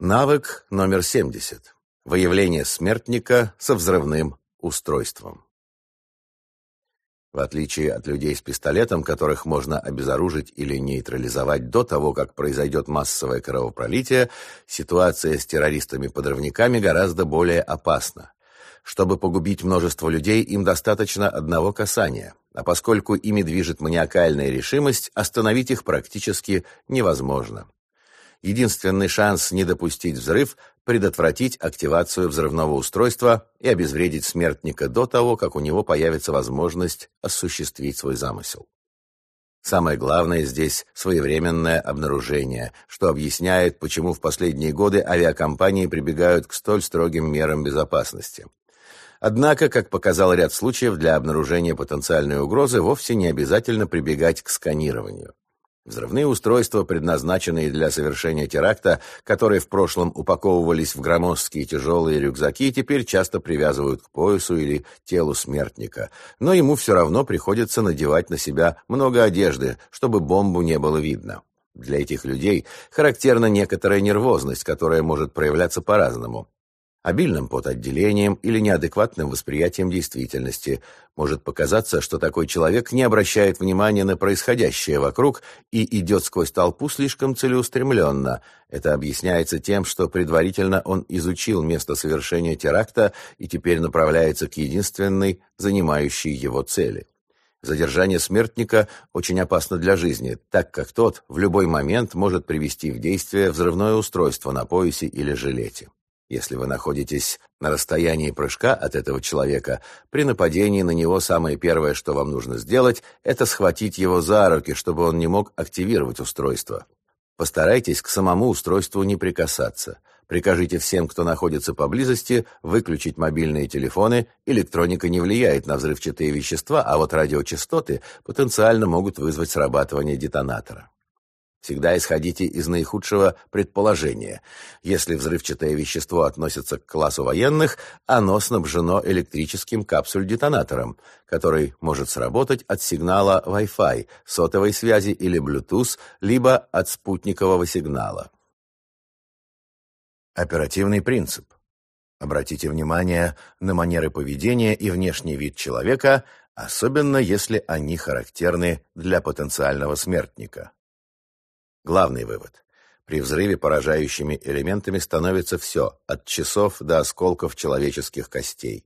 Навык номер 70. Выявление смертника со взрывным устройством. В отличие от людей с пистолетом, которых можно обезоружить или нейтрализовать до того, как произойдет массовое кровопролитие, ситуация с террористами-подрывниками гораздо более опасна. Чтобы погубить множество людей, им достаточно одного касания, а поскольку ими движет маниакальная решимость, остановить их практически невозможно. Единственный шанс не допустить взрыв – предотвратить активацию взрывного устройства и обезвредить смертника до того, как у него появится возможность осуществить свой замысел. Самое главное здесь своевременное обнаружение, что объясняет, почему в последние годы авиакомпании прибегают к столь строгим мерам безопасности. Однако, как показал ряд случаев, для обнаружения потенциальной угрозы вовсе не обязательно прибегать к сканированию. Взрывные устройства, предназначенные для совершения теракта, которые в прошлом упаковывались в громоздкие тяжелые рюкзаки, теперь часто привязывают к поясу или телу смертника. Но ему все равно приходится надевать на себя много одежды, чтобы бомбу не было видно. Для этих людей характерна некоторая нервозность, которая может проявляться по-разному обильным потоотделением или неадекватным восприятием действительности. Может показаться, что такой человек не обращает внимания на происходящее вокруг и идет сквозь толпу слишком целеустремленно. Это объясняется тем, что предварительно он изучил место совершения теракта и теперь направляется к единственной, занимающей его цели. Задержание смертника очень опасно для жизни, так как тот в любой момент может привести в действие взрывное устройство на поясе или жилете. Если вы находитесь на расстоянии прыжка от этого человека, при нападении на него самое первое, что вам нужно сделать, это схватить его за руки, чтобы он не мог активировать устройство. Постарайтесь к самому устройству не прикасаться. Прикажите всем, кто находится поблизости, выключить мобильные телефоны. Электроника не влияет на взрывчатые вещества, а вот радиочастоты потенциально могут вызвать срабатывание детонатора. Всегда исходите из наихудшего предположения. Если взрывчатое вещество относится к классу военных, оно снабжено электрическим капсуль-детонатором, который может сработать от сигнала Wi-Fi, сотовой связи или Bluetooth, либо от спутникового сигнала. Оперативный принцип. Обратите внимание на манеры поведения и внешний вид человека, особенно если они характерны для потенциального смертника. Главный вывод. При взрыве поражающими элементами становится все, от часов до осколков человеческих костей.